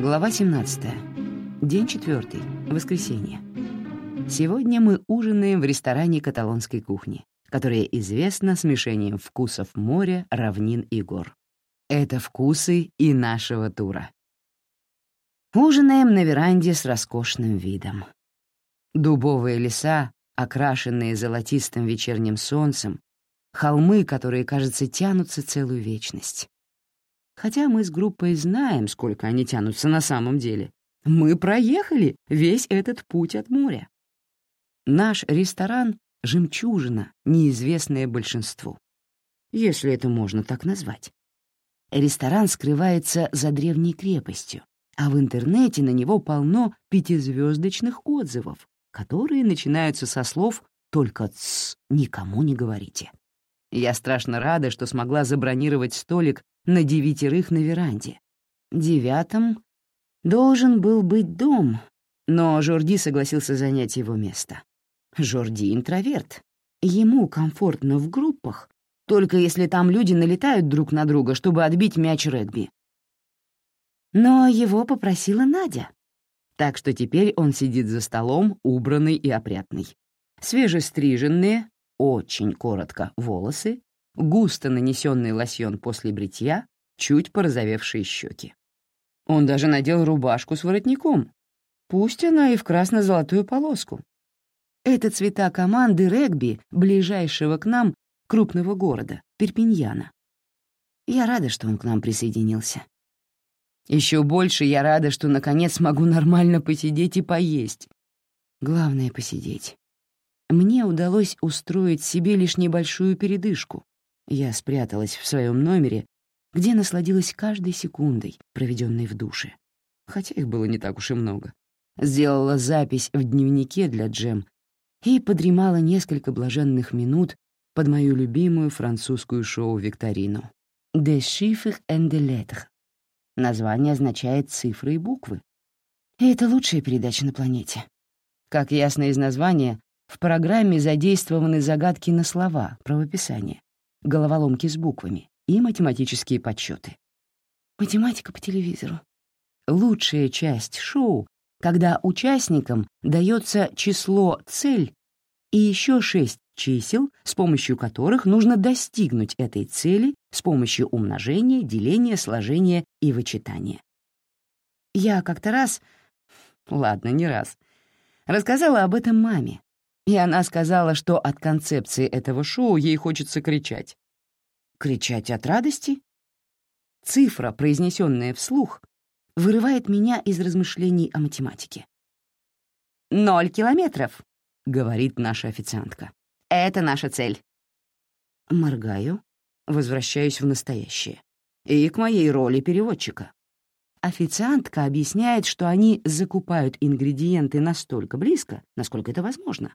Глава 17. День четвертый. Воскресенье. Сегодня мы ужинаем в ресторане каталонской кухни, которая известна смешением вкусов моря, равнин и гор. Это вкусы и нашего тура. Ужинаем на веранде с роскошным видом. Дубовые леса, окрашенные золотистым вечерним солнцем, холмы, которые, кажется, тянутся целую вечность. Хотя мы с группой знаем, сколько они тянутся на самом деле. Мы проехали весь этот путь от моря. Наш ресторан — жемчужина, неизвестная большинству. Если это можно так назвать. Ресторан скрывается за древней крепостью, а в интернете на него полно пятизвездочных отзывов, которые начинаются со слов «только тс, никому не говорите». Я страшно рада, что смогла забронировать столик на девятерых на веранде. Девятым должен был быть дом, но Жорди согласился занять его место. Жорди — интроверт. Ему комфортно в группах, только если там люди налетают друг на друга, чтобы отбить мяч регби. Но его попросила Надя. Так что теперь он сидит за столом, убранный и опрятный. Свежестриженные, очень коротко волосы, густо нанесенный лосьон после бритья, чуть порозовевшие щеки. Он даже надел рубашку с воротником, пусть она и в красно-золотую полоску. Это цвета команды регби, ближайшего к нам крупного города, Перпиньяна. Я рада, что он к нам присоединился. Еще больше я рада, что наконец могу нормально посидеть и поесть. Главное — посидеть мне удалось устроить себе лишь небольшую передышку. Я спряталась в своем номере, где насладилась каждой секундой, проведенной в душе. Хотя их было не так уж и много. Сделала запись в дневнике для Джем и подремала несколько блаженных минут под мою любимую французскую шоу-викторину «Des chiffres et des lettres». Название означает «цифры и буквы». И это лучшая передача на планете. Как ясно из названия, в программе задействованы загадки на слова, правописание, головоломки с буквами и математические подсчеты. Математика по телевизору. Лучшая часть шоу, когда участникам дается число «цель» и еще шесть чисел, с помощью которых нужно достигнуть этой цели с помощью умножения, деления, сложения и вычитания. Я как-то раз, ладно, не раз, рассказала об этом маме, и она сказала, что от концепции этого шоу ей хочется кричать. Кричать от радости? Цифра, произнесенная вслух, вырывает меня из размышлений о математике. «Ноль километров», — говорит наша официантка. «Это наша цель». Моргаю, возвращаюсь в настоящее. И к моей роли переводчика. Официантка объясняет, что они закупают ингредиенты настолько близко, насколько это возможно,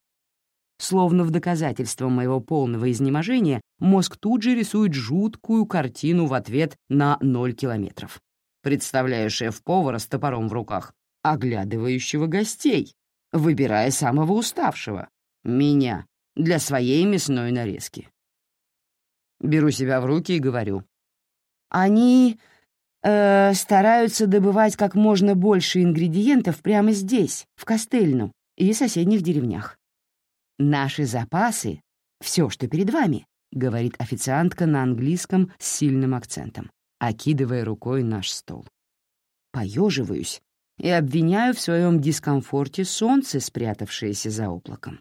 Словно в доказательство моего полного изнеможения, мозг тут же рисует жуткую картину в ответ на ноль километров. Представляю шеф-повара с топором в руках, оглядывающего гостей, выбирая самого уставшего — меня, для своей мясной нарезки. Беру себя в руки и говорю. Они э, стараются добывать как можно больше ингредиентов прямо здесь, в Костельну и соседних деревнях. «Наши запасы — все, что перед вами», — говорит официантка на английском с сильным акцентом, окидывая рукой наш стол. Поеживаюсь и обвиняю в своем дискомфорте солнце, спрятавшееся за облаком.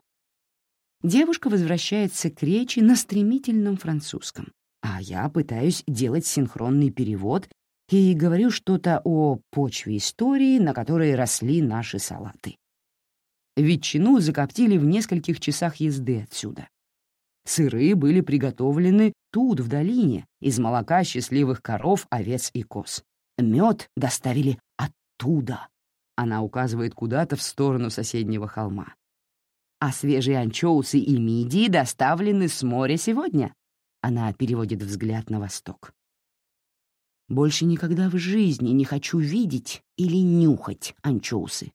Девушка возвращается к речи на стремительном французском, а я пытаюсь делать синхронный перевод и говорю что-то о почве истории, на которой росли наши салаты. Ветчину закоптили в нескольких часах езды отсюда. Сыры были приготовлены тут, в долине, из молока счастливых коров, овец и коз. Мед доставили оттуда. Она указывает куда-то в сторону соседнего холма. А свежие анчоусы и мидии доставлены с моря сегодня. Она переводит взгляд на восток. Больше никогда в жизни не хочу видеть или нюхать анчоусы.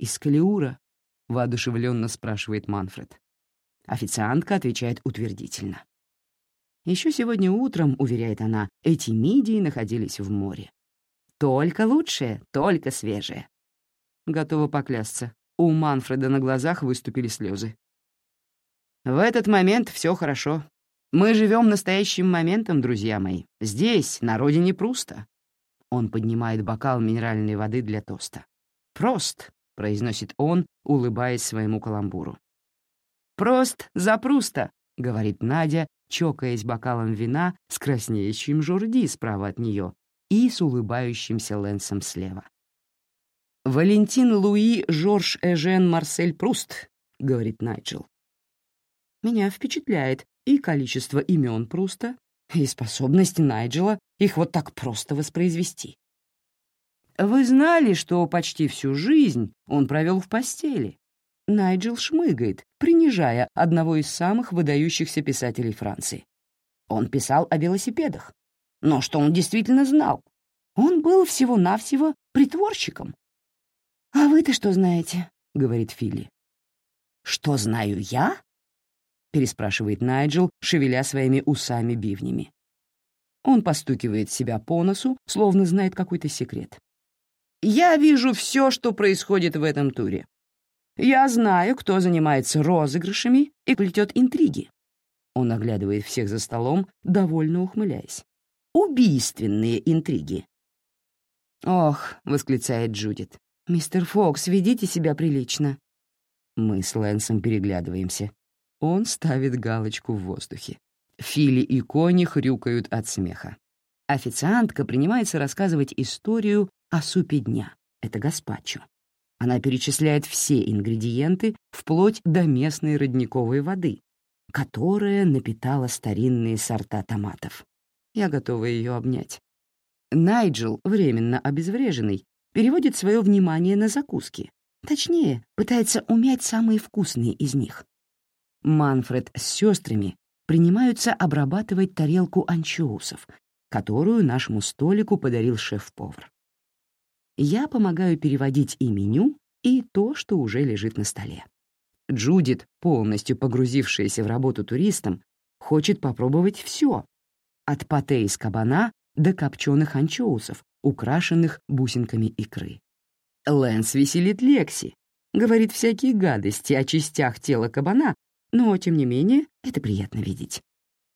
«Из Калиура?» — воодушевленно спрашивает Манфред. Официантка отвечает утвердительно. Еще сегодня утром, уверяет она, эти мидии находились в море. Только лучшее, только свежее. Готова поклясться. У Манфреда на глазах выступили слезы. В этот момент все хорошо. Мы живем настоящим моментом, друзья мои. Здесь, на родине Пруста. Он поднимает бокал минеральной воды для тоста. «Прост», — произносит он, улыбаясь своему каламбуру. «Прост за Пруста», — говорит Надя, чокаясь бокалом вина с краснеющим Журди справа от нее и с улыбающимся Лэнсом слева. «Валентин Луи Жорж Эжен Марсель Пруст», — говорит Найджел. Меня впечатляет и количество имен Пруста, и способность Найджела их вот так просто воспроизвести. Вы знали, что почти всю жизнь он провел в постели? Найджел шмыгает, принижая одного из самых выдающихся писателей Франции. Он писал о велосипедах. Но что он действительно знал? Он был всего-навсего притворщиком. «А вы-то что знаете?» — говорит Филли. «Что знаю я?» — переспрашивает Найджел, шевеля своими усами-бивнями. Он постукивает себя по носу, словно знает какой-то секрет. «Я вижу все, что происходит в этом туре. Я знаю, кто занимается розыгрышами и плетет интриги». Он оглядывает всех за столом, довольно ухмыляясь. «Убийственные интриги». «Ох», — восклицает Джудит, — «мистер Фокс, ведите себя прилично». Мы с Лэнсом переглядываемся. Он ставит галочку в воздухе. Фили и Кони хрюкают от смеха. Официантка принимается рассказывать историю о супе дня. Это гаспачо. Она перечисляет все ингредиенты вплоть до местной родниковой воды, которая напитала старинные сорта томатов. Я готова ее обнять. Найджел, временно обезвреженный, переводит свое внимание на закуски. Точнее, пытается умять самые вкусные из них. Манфред с сестрами принимаются обрабатывать тарелку анчоусов, которую нашему столику подарил шеф-повар. Я помогаю переводить и меню, и то, что уже лежит на столе. Джудит, полностью погрузившаяся в работу туристом, хочет попробовать все, от пате из кабана до копченых анчоусов, украшенных бусинками икры. Лэнс веселит Лекси, говорит всякие гадости о частях тела кабана, но, тем не менее, это приятно видеть.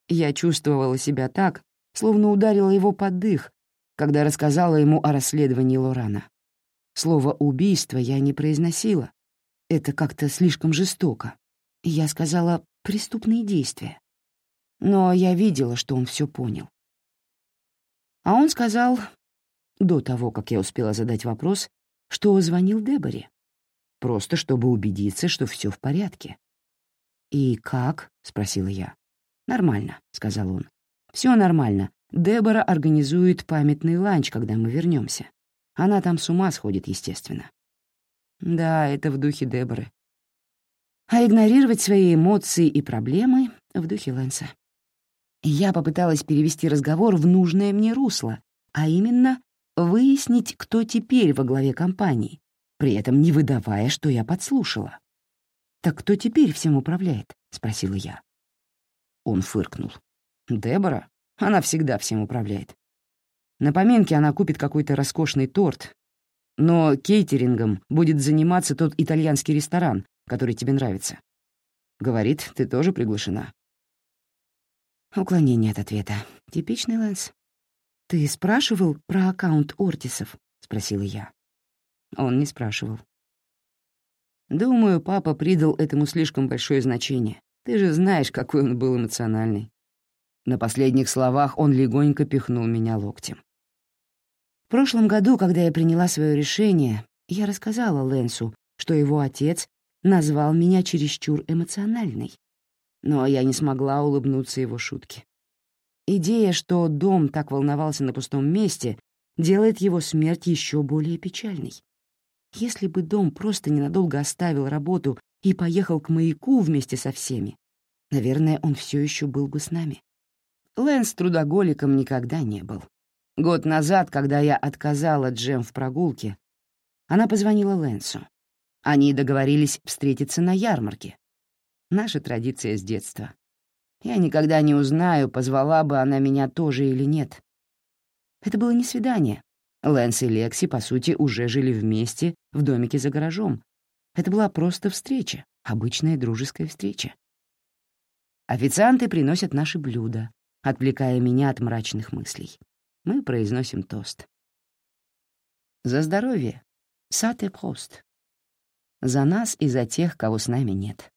Я чувствовала себя так, словно ударила его под дых, когда рассказала ему о расследовании Лорана. Слово «убийство» я не произносила. Это как-то слишком жестоко. Я сказала «преступные действия». Но я видела, что он все понял. А он сказал, до того, как я успела задать вопрос, что звонил Деборе, просто чтобы убедиться, что все в порядке. «И как?» — спросила я. «Нормально», — сказал он. «Все нормально. Дебора организует памятный ланч, когда мы вернемся. Она там с ума сходит, естественно». Да, это в духе Деборы. А игнорировать свои эмоции и проблемы — в духе Лэнса. Я попыталась перевести разговор в нужное мне русло, а именно выяснить, кто теперь во главе компании, при этом не выдавая, что я подслушала. «Так кто теперь всем управляет?» — спросила я. Он фыркнул. «Дебора? Она всегда всем управляет. На поминке она купит какой-то роскошный торт, но кейтерингом будет заниматься тот итальянский ресторан, который тебе нравится. Говорит, ты тоже приглашена». Уклонение от ответа. Типичный Лэнс. «Ты спрашивал про аккаунт Ортисов?» — спросила я. Он не спрашивал. Думаю, папа придал этому слишком большое значение. Ты же знаешь, какой он был эмоциональный. На последних словах он легонько пихнул меня локтем. В прошлом году, когда я приняла свое решение, я рассказала Лэнсу, что его отец назвал меня чересчур эмоциональной. Но я не смогла улыбнуться его шутке. Идея, что дом так волновался на пустом месте, делает его смерть еще более печальной. Если бы дом просто ненадолго оставил работу и поехал к маяку вместе со всеми, наверное, он все еще был бы с нами. Лэнс трудоголиком никогда не был. Год назад, когда я отказала Джем в прогулке, она позвонила Лэнсу. Они договорились встретиться на ярмарке. Наша традиция с детства. Я никогда не узнаю, позвала бы она меня тоже или нет. Это было не свидание, Лэнс и Лекси, по сути, уже жили вместе в домике за гаражом. Это была просто встреча, обычная дружеская встреча. Официанты приносят наши блюда, отвлекая меня от мрачных мыслей. Мы произносим тост. За здоровье. Сате прост. За нас и за тех, кого с нами нет.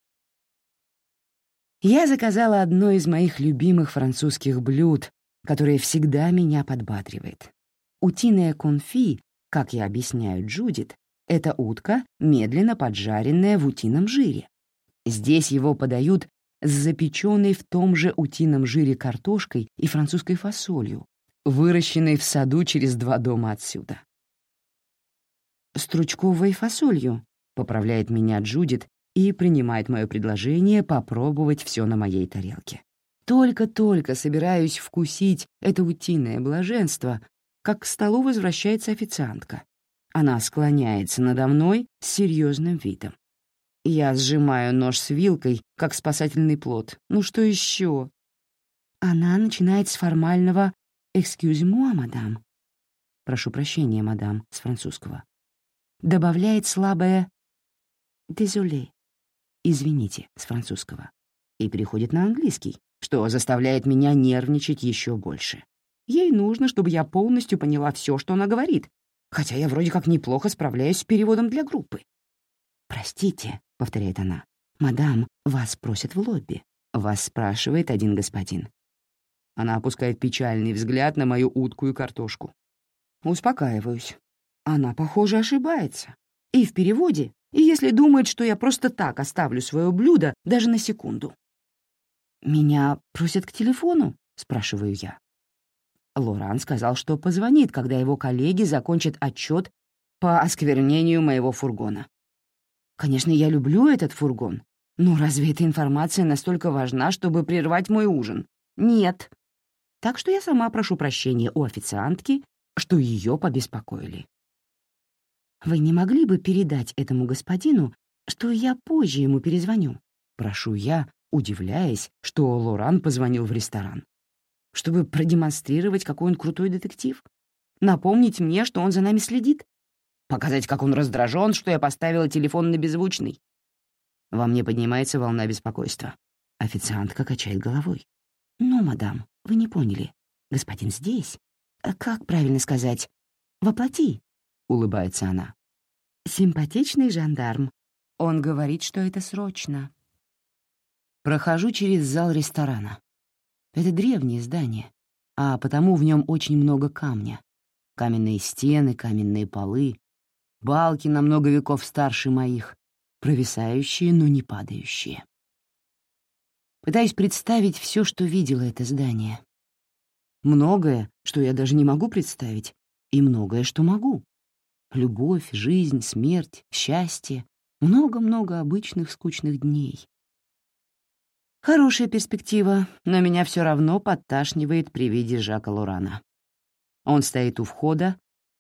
Я заказала одно из моих любимых французских блюд, которое всегда меня подбадривает. Утиная конфи, как я объясняю Джудит, это утка, медленно поджаренная в утином жире. Здесь его подают с запеченной в том же утином жире картошкой и французской фасолью, выращенной в саду через два дома отсюда. «Стручковой фасолью», — поправляет меня Джудит и принимает мое предложение попробовать все на моей тарелке. Только-только собираюсь вкусить это утиное блаженство, как к столу возвращается официантка. Она склоняется надо мной с серьезным видом. Я сжимаю нож с вилкой, как спасательный плод. Ну что еще? Она начинает с формального «excuse-moi, мадам». Прошу прощения, мадам, с французского. Добавляет слабое «désolé», извините, с французского. И переходит на английский, что заставляет меня нервничать еще больше. Ей нужно, чтобы я полностью поняла все, что она говорит, хотя я вроде как неплохо справляюсь с переводом для группы. «Простите», — повторяет она, — «мадам, вас просят в лобби». Вас спрашивает один господин. Она опускает печальный взгляд на мою утку и картошку. Успокаиваюсь. Она, похоже, ошибается. И в переводе, и если думает, что я просто так оставлю свое блюдо даже на секунду. «Меня просят к телефону?» — спрашиваю я. Лоран сказал, что позвонит, когда его коллеги закончат отчет по осквернению моего фургона. Конечно, я люблю этот фургон, но разве эта информация настолько важна, чтобы прервать мой ужин? Нет. Так что я сама прошу прощения у официантки, что ее побеспокоили. Вы не могли бы передать этому господину, что я позже ему перезвоню? Прошу я, удивляясь, что Лоран позвонил в ресторан чтобы продемонстрировать, какой он крутой детектив? Напомнить мне, что он за нами следит? Показать, как он раздражен, что я поставила телефон на беззвучный? Во мне поднимается волна беспокойства. Официантка качает головой. «Ну, мадам, вы не поняли. Господин здесь. А как правильно сказать? Воплоти», — улыбается она. «Симпатичный жандарм. Он говорит, что это срочно». Прохожу через зал ресторана. Это древнее здание, а потому в нем очень много камня. Каменные стены, каменные полы, балки на много веков старше моих, провисающие, но не падающие. Пытаюсь представить все, что видела это здание. Многое, что я даже не могу представить, и многое, что могу. Любовь, жизнь, смерть, счастье, много-много обычных скучных дней, Хорошая перспектива, но меня все равно подташнивает при виде Жака Лурана. Он стоит у входа,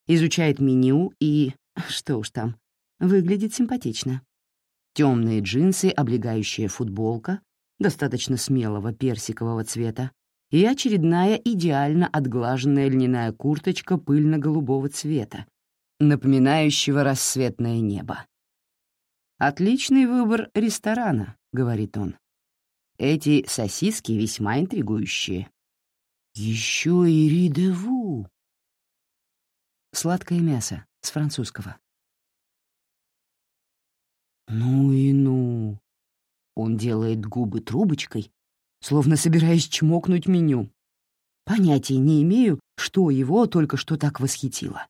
изучает меню и, что уж там, выглядит симпатично. Темные джинсы, облегающая футболка, достаточно смелого персикового цвета, и очередная идеально отглаженная льняная курточка пыльно-голубого цвета, напоминающего рассветное небо. «Отличный выбор ресторана», — говорит он. Эти сосиски весьма интригующие. Еще и ридеву. Сладкое мясо с французского. Ну и ну. Он делает губы трубочкой, словно собираясь чмокнуть меню. Понятия не имею, что его только что так восхитило.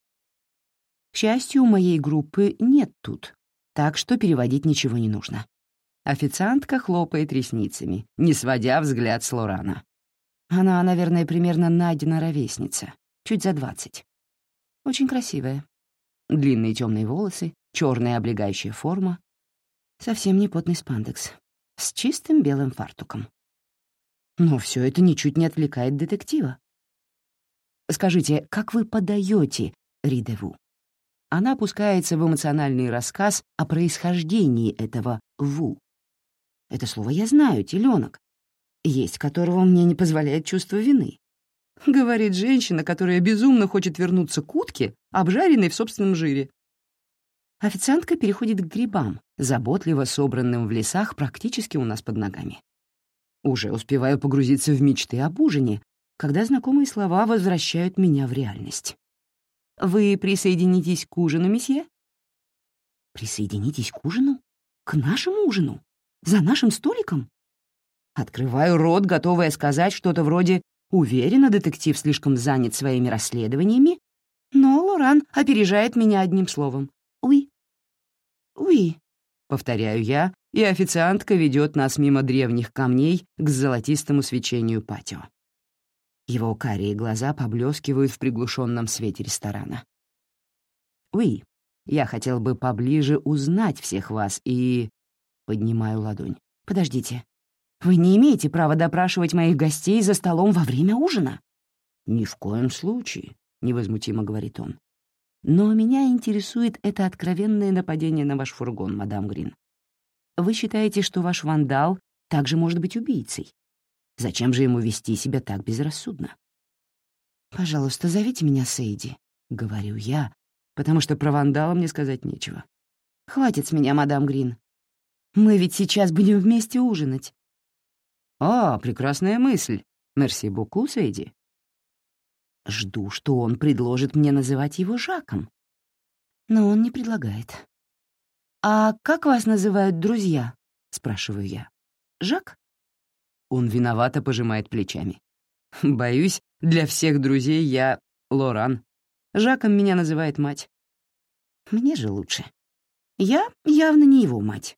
К счастью, моей группы нет тут, так что переводить ничего не нужно. Официантка хлопает ресницами, не сводя взгляд с Лорана. Она, наверное, примерно Надина ровесница, чуть за двадцать. Очень красивая. Длинные темные волосы, черная облегающая форма. Совсем не потный спандекс. С чистым белым фартуком. Но все это ничуть не отвлекает детектива. Скажите, как вы подаете Ридеву? Она опускается в эмоциональный рассказ о происхождении этого «ву». Это слово я знаю, теленок, есть которого мне не позволяет чувство вины. — говорит женщина, которая безумно хочет вернуться к утке, обжаренной в собственном жире. Официантка переходит к грибам, заботливо собранным в лесах практически у нас под ногами. Уже успеваю погрузиться в мечты об ужине, когда знакомые слова возвращают меня в реальность. «Вы присоединитесь к ужину, месье?» «Присоединитесь к ужину? К нашему ужину? За нашим столиком?» Открываю рот, готовая сказать что-то вроде «Уверена, детектив слишком занят своими расследованиями», но Лоран опережает меня одним словом. «Уи». «Уи», — повторяю я, и официантка ведет нас мимо древних камней к золотистому свечению патио. Его карие глаза поблескивают в приглушенном свете ресторана. «Уи, я хотел бы поближе узнать всех вас и...» Поднимаю ладонь. «Подождите. Вы не имеете права допрашивать моих гостей за столом во время ужина?» «Ни в коем случае», — невозмутимо говорит он. «Но меня интересует это откровенное нападение на ваш фургон, мадам Грин. Вы считаете, что ваш вандал также может быть убийцей? Зачем же ему вести себя так безрассудно? «Пожалуйста, зовите меня Сейди», — говорю я, потому что про вандала мне сказать нечего. «Хватит с меня, мадам Грин. Мы ведь сейчас будем вместе ужинать». «А, прекрасная мысль. Мерси буку, Сейди». Жду, что он предложит мне называть его Жаком. Но он не предлагает. «А как вас называют друзья?» — спрашиваю я. «Жак?» Он виновато пожимает плечами. «Боюсь, для всех друзей я Лоран. Жаком меня называет мать». «Мне же лучше. Я явно не его мать.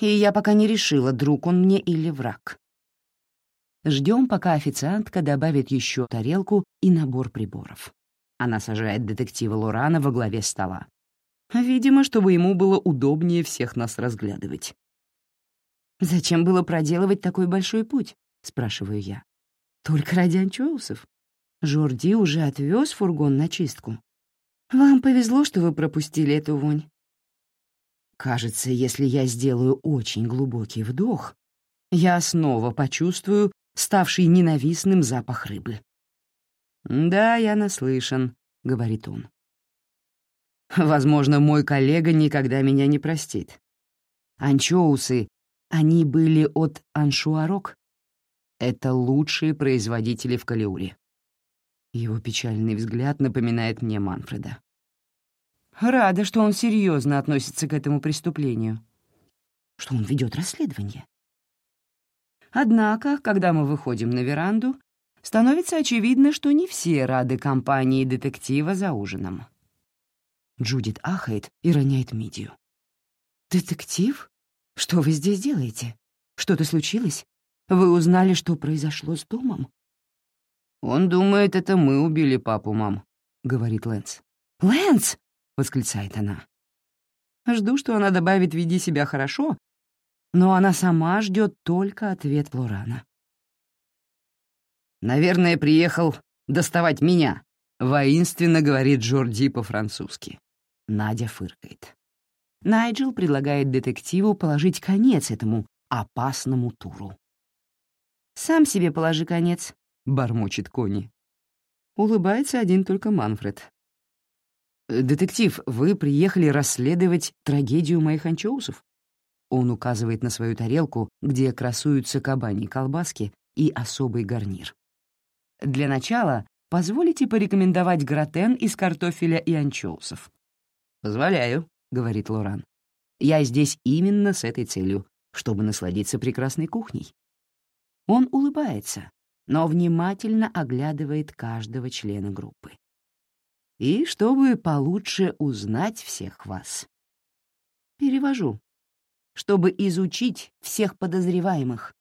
И я пока не решила, друг он мне или враг». Ждем, пока официантка добавит еще тарелку и набор приборов. Она сажает детектива Лорана во главе стола. Видимо, чтобы ему было удобнее всех нас разглядывать. «Зачем было проделывать такой большой путь?» — спрашиваю я. «Только ради анчоусов. Жорди уже отвез фургон на чистку. Вам повезло, что вы пропустили эту вонь. Кажется, если я сделаю очень глубокий вдох, я снова почувствую ставший ненавистным запах рыбы. «Да, я наслышан», — говорит он. Возможно, мой коллега никогда меня не простит. Анчоусы, они были от аншуарок. Это лучшие производители в Калиуре. Его печальный взгляд напоминает мне Манфреда. Рада, что он серьезно относится к этому преступлению. Что он ведет расследование. Однако, когда мы выходим на веранду, становится очевидно, что не все рады компании детектива за ужином. Джудит ахает и роняет мидию. «Детектив? Что вы здесь делаете? Что-то случилось? Вы узнали, что произошло с домом?» «Он думает, это мы убили папу, мам», — говорит Лэнс. «Лэнс!» — восклицает она. Жду, что она добавит «веди себя хорошо», но она сама ждет только ответ Лорана. «Наверное, приехал доставать меня», — воинственно говорит Джорди по-французски. Надя фыркает. Найджел предлагает детективу положить конец этому опасному туру. «Сам себе положи конец», — бормочет Кони. Улыбается один только Манфред. «Детектив, вы приехали расследовать трагедию моих анчоусов?» Он указывает на свою тарелку, где красуются кабани колбаски и особый гарнир. «Для начала позволите порекомендовать гратен из картофеля и анчоусов. «Позволяю», — говорит Лоран. «Я здесь именно с этой целью, чтобы насладиться прекрасной кухней». Он улыбается, но внимательно оглядывает каждого члена группы. И чтобы получше узнать всех вас. Перевожу. Чтобы изучить всех подозреваемых.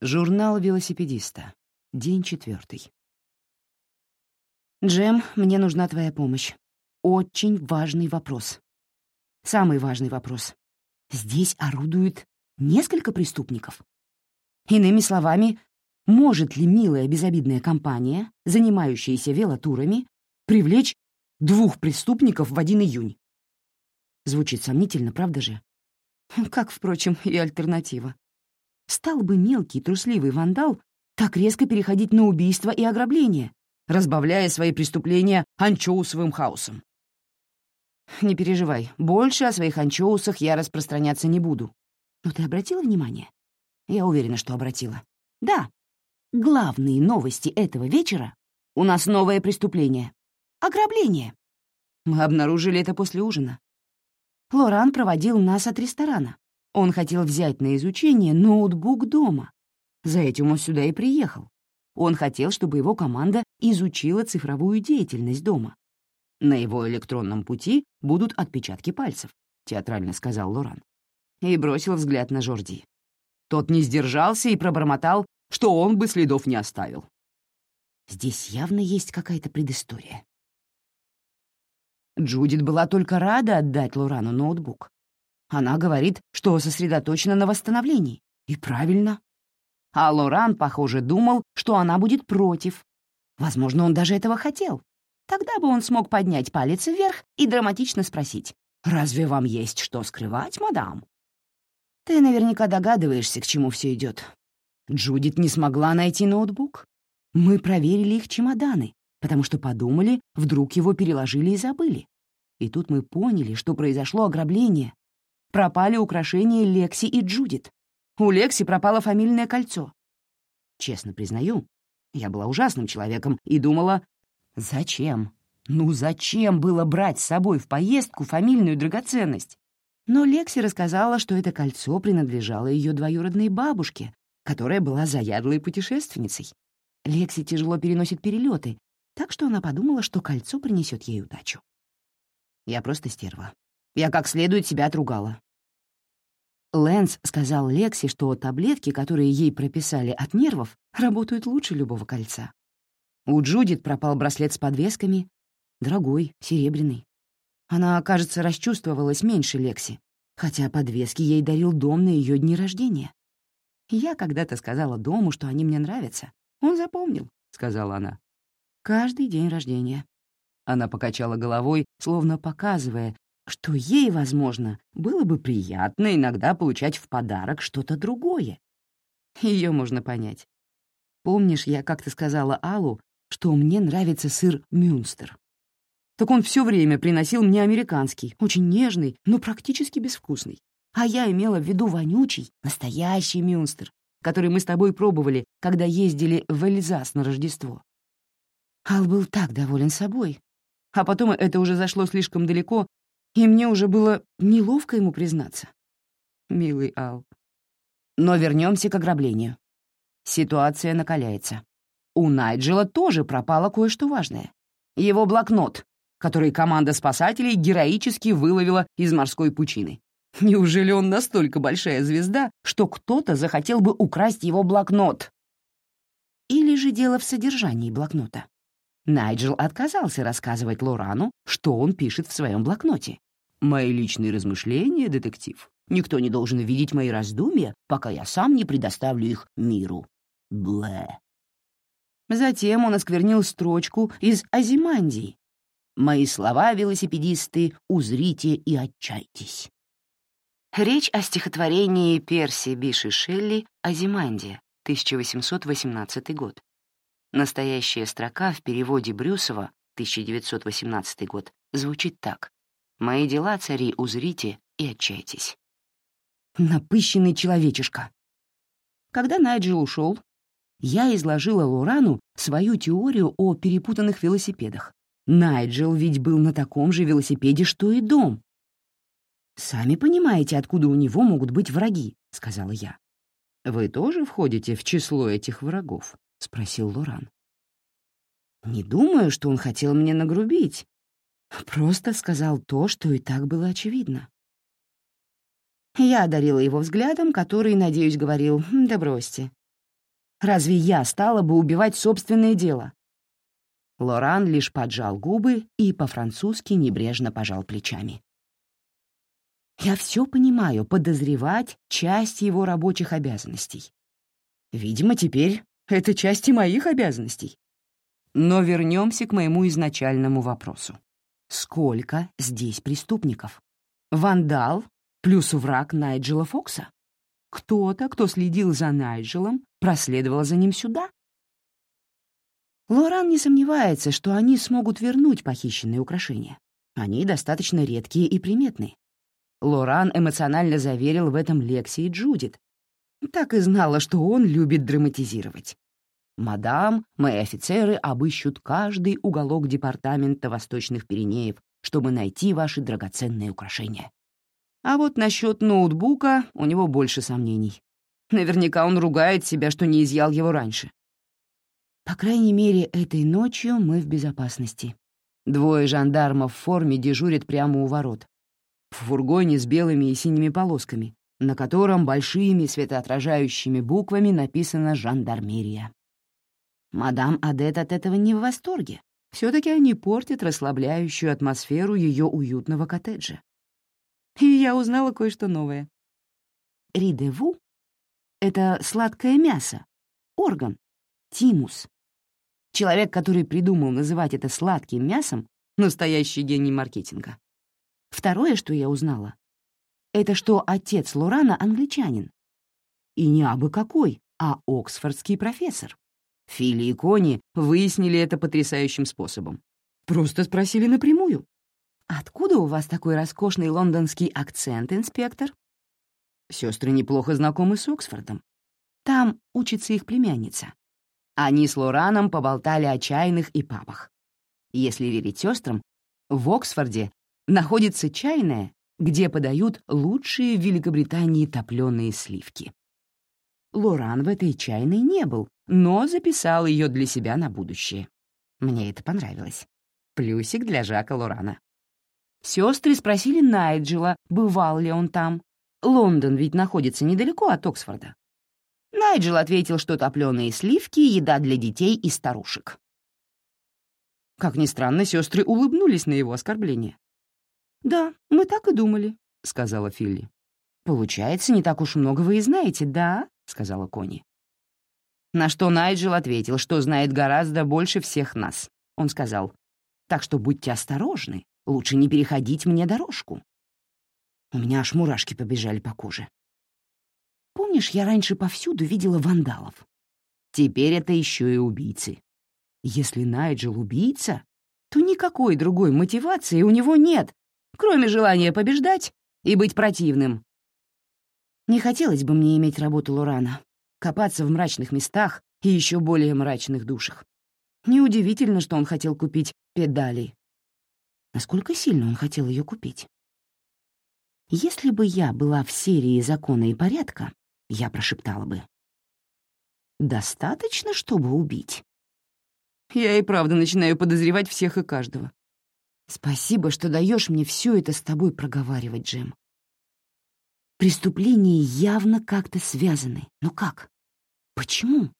Журнал велосипедиста. День четвертый. «Джем, мне нужна твоя помощь. Очень важный вопрос. Самый важный вопрос. Здесь орудует несколько преступников. Иными словами, может ли милая безобидная компания, занимающаяся велотурами, привлечь двух преступников в один июнь? Звучит сомнительно, правда же? Как, впрочем, и альтернатива. Стал бы мелкий трусливый вандал так резко переходить на убийство и ограбление, разбавляя свои преступления анчоусовым хаосом. Не переживай, больше о своих анчоусах я распространяться не буду. Но ты обратила внимание? Я уверена, что обратила. Да, главные новости этого вечера — у нас новое преступление — ограбление. Мы обнаружили это после ужина. Лоран проводил нас от ресторана. Он хотел взять на изучение ноутбук дома. За этим он сюда и приехал. Он хотел, чтобы его команда изучила цифровую деятельность дома. На его электронном пути будут отпечатки пальцев, театрально сказал Лоран. И бросил взгляд на Жорди. Тот не сдержался и пробормотал, что он бы следов не оставил. Здесь явно есть какая-то предыстория. Джудит была только рада отдать Лорану ноутбук. Она говорит, что сосредоточена на восстановлении. И правильно. А Лоран, похоже, думал, что она будет против. Возможно, он даже этого хотел. Тогда бы он смог поднять палец вверх и драматично спросить, «Разве вам есть что скрывать, мадам?» Ты наверняка догадываешься, к чему все идет. Джудит не смогла найти ноутбук. Мы проверили их чемоданы, потому что подумали, вдруг его переложили и забыли. И тут мы поняли, что произошло ограбление. Пропали украшения Лекси и Джудит. У Лекси пропало фамильное кольцо. Честно признаю, я была ужасным человеком и думала, зачем? Ну зачем было брать с собой в поездку фамильную драгоценность? Но Лекси рассказала, что это кольцо принадлежало ее двоюродной бабушке, которая была заядлой путешественницей. Лекси тяжело переносит перелеты, так что она подумала, что кольцо принесет ей удачу. Я просто стерва. Я как следует себя отругала. Лэнс сказал Лекси, что таблетки, которые ей прописали от нервов, работают лучше любого кольца. У Джудит пропал браслет с подвесками, дорогой, серебряный. Она, кажется, расчувствовалась меньше Лекси, хотя подвески ей дарил дом на ее дни рождения. «Я когда-то сказала дому, что они мне нравятся. Он запомнил», — сказала она. «Каждый день рождения». Она покачала головой, словно показывая, что ей, возможно, было бы приятно иногда получать в подарок что-то другое. Ее можно понять. Помнишь, я как-то сказала Аллу, что мне нравится сыр Мюнстер? Так он все время приносил мне американский, очень нежный, но практически безвкусный. А я имела в виду вонючий, настоящий Мюнстер, который мы с тобой пробовали, когда ездили в Эльзас на Рождество. Ал был так доволен собой. А потом это уже зашло слишком далеко, и мне уже было неловко ему признаться. Милый Ал. Но вернемся к ограблению. Ситуация накаляется. У Найджела тоже пропало кое-что важное. Его блокнот, который команда спасателей героически выловила из морской пучины. Неужели он настолько большая звезда, что кто-то захотел бы украсть его блокнот? Или же дело в содержании блокнота? Найджел отказался рассказывать Лорану, что он пишет в своем блокноте. «Мои личные размышления, детектив. Никто не должен видеть мои раздумья, пока я сам не предоставлю их миру. Блэ». Затем он осквернил строчку из «Азимандии», Мои слова, велосипедисты, узрите и отчайтесь. Речь о стихотворении Перси Биши Шелли «Азимандия», 1818 год. Настоящая строка в переводе Брюсова, 1918 год, звучит так. «Мои дела, цари, узрите и отчайтесь». Напыщенный человечишка. Когда Найджел ушел, я изложила Лорану свою теорию о перепутанных велосипедах, Найджел ведь был на таком же велосипеде, что и дом. «Сами понимаете, откуда у него могут быть враги», — сказала я. «Вы тоже входите в число этих врагов?» — спросил Лоран. «Не думаю, что он хотел мне нагрубить. Просто сказал то, что и так было очевидно». Я одарила его взглядом, который, надеюсь, говорил «Да бросьте». Разве я стала бы убивать собственное дело? Лоран лишь поджал губы и по-французски небрежно пожал плечами. «Я все понимаю, подозревать — часть его рабочих обязанностей. Видимо, теперь это часть и моих обязанностей. Но вернемся к моему изначальному вопросу. Сколько здесь преступников? Вандал плюс враг Найджела Фокса? Кто-то, кто следил за Найджелом, проследовала за ним сюда. Лоран не сомневается, что они смогут вернуть похищенные украшения. Они достаточно редкие и приметные. Лоран эмоционально заверил в этом Лекси и Джудит. Так и знала, что он любит драматизировать. «Мадам, мои офицеры обыщут каждый уголок департамента Восточных Пиренеев, чтобы найти ваши драгоценные украшения. А вот насчет ноутбука у него больше сомнений. Наверняка он ругает себя, что не изъял его раньше. По крайней мере, этой ночью мы в безопасности. Двое жандармов в форме дежурят прямо у ворот. В фургоне с белыми и синими полосками, на котором большими светоотражающими буквами написано «Жандармерия». Мадам Адет от этого не в восторге. все таки они портят расслабляющую атмосферу ее уютного коттеджа. И я узнала кое-что новое. Ридеву — это сладкое мясо, орган, тимус. Человек, который придумал называть это сладким мясом, настоящий гений маркетинга. Второе, что я узнала, это что отец Лорана англичанин. И не абы какой, а оксфордский профессор. Фили и Кони выяснили это потрясающим способом. Просто спросили напрямую. «Откуда у вас такой роскошный лондонский акцент, инспектор?» Сестры неплохо знакомы с Оксфордом. Там учится их племянница. Они с Лораном поболтали о чайных и папах. Если верить сестрам, в Оксфорде находится чайная, где подают лучшие в Великобритании топленые сливки. Лоран в этой чайной не был, но записал ее для себя на будущее. Мне это понравилось. Плюсик для Жака Лорана. Сестры спросили Найджела, бывал ли он там. Лондон ведь находится недалеко от Оксфорда. Найджел ответил, что топленые сливки — еда для детей и старушек. Как ни странно, сестры улыбнулись на его оскорбление. «Да, мы так и думали», — сказала Филли. «Получается, не так уж много вы и знаете, да?» — сказала Кони. На что Найджел ответил, что знает гораздо больше всех нас. Он сказал, «Так что будьте осторожны, лучше не переходить мне дорожку». У меня аж мурашки побежали по коже. Помнишь, я раньше повсюду видела вандалов? Теперь это еще и убийцы. Если Найджел убийца, то никакой другой мотивации у него нет, кроме желания побеждать и быть противным. Не хотелось бы мне иметь работу Лурана, копаться в мрачных местах и еще более мрачных душах. Неудивительно, что он хотел купить педали. Насколько сильно он хотел ее купить? Если бы я была в серии закона и порядка, я прошептала бы. «Достаточно, чтобы убить?» Я и правда начинаю подозревать всех и каждого. Спасибо, что даешь мне все это с тобой проговаривать, Джем. Преступления явно как-то связаны. Но как? Почему?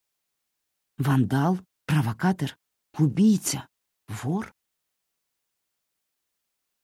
Вандал, провокатор, убийца, вор?